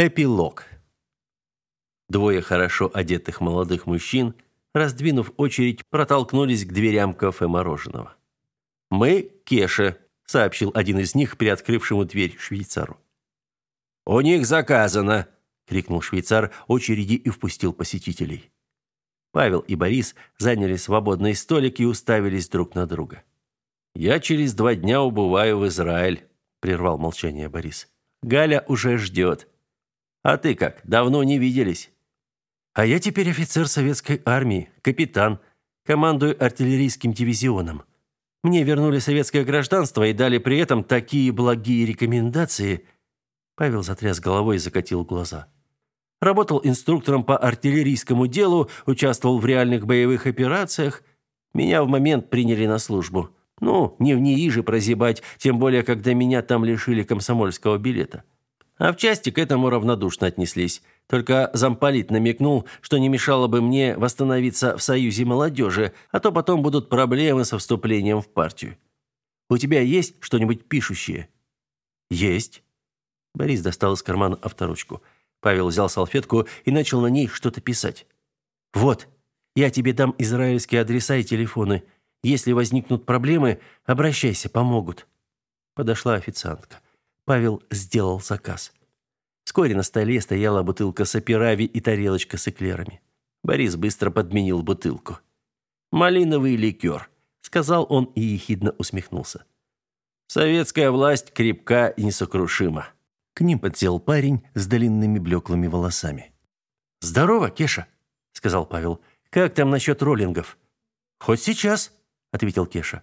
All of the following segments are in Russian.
Эпилог. Двое хорошо одетых молодых мужчин, раздвинув очередь, протолкнулись к дверям кафе мороженого. «Мы Кеша», — сообщил один из них, приоткрывшему дверь швейцару. «У них заказано!» — крикнул швейцар очереди и впустил посетителей. Павел и Борис заняли свободный столик и уставились друг на друга. «Я через два дня убываю в Израиль», — прервал молчание Борис. «Галя уже ждет». А ты как? Давно не виделись. А я теперь офицер советской армии, капитан, командую артиллерийским дивизионом. Мне вернули советское гражданство и дали при этом такие благие рекомендации. Павел затряс головой и закатил глаза. Работал инструктором по артиллерийскому делу, участвовал в реальных боевых операциях. Меня в момент приняли на службу. Ну, не в НИИ же прозябать, тем более, когда меня там лишили комсомольского билета. А в части к этому равнодушно отнеслись. Только замполит намекнул, что не мешало бы мне восстановиться в союзе молодежи, а то потом будут проблемы со вступлением в партию. У тебя есть что-нибудь пишущее? Есть. Борис достал из кармана авторучку. Павел взял салфетку и начал на ней что-то писать. Вот, я тебе дам израильские адреса и телефоны. Если возникнут проблемы, обращайся, помогут. Подошла официантка. Павел сделал заказ. Вскоре на столе стояла бутылка сапирави и тарелочка с эклерами. Борис быстро подменил бутылку. «Малиновый ликер», — сказал он и ехидно усмехнулся. «Советская власть крепка и несокрушима». К ним подсел парень с длинными блеклыми волосами. «Здорово, Кеша», — сказал Павел. «Как там насчет роллингов?» «Хоть сейчас», — ответил Кеша.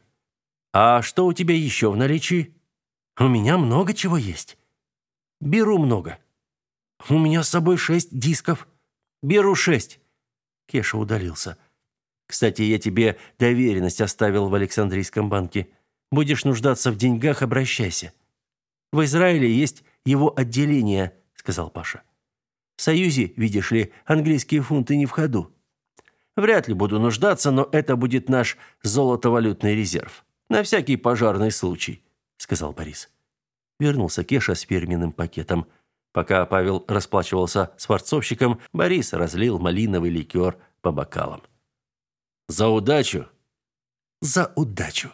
«А что у тебя еще в наличии?» У меня много чего есть. Беру много. У меня с собой шесть дисков. Беру шесть. Кеша удалился. Кстати, я тебе доверенность оставил в Александрийском банке. Будешь нуждаться в деньгах, обращайся. В Израиле есть его отделение, сказал Паша. В Союзе, видишь ли, английские фунты не в ходу. Вряд ли буду нуждаться, но это будет наш золотовалютный резерв. На всякий пожарный случай сказал Борис. Вернулся Кеша с фирменным пакетом. Пока Павел расплачивался с форцовщиком, Борис разлил малиновый ликер по бокалам. За удачу. За удачу.